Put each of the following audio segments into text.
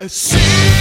A sea.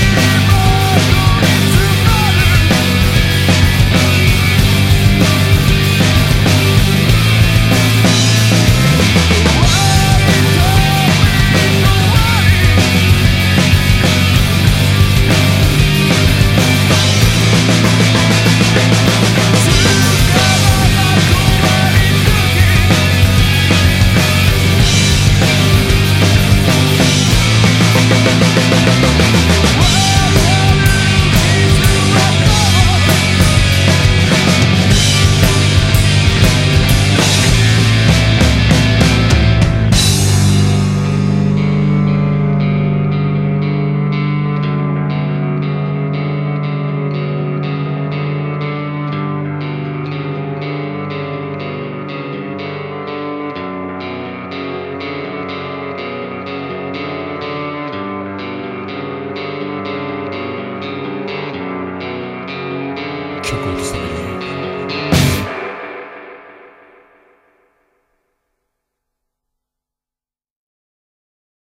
Thanks.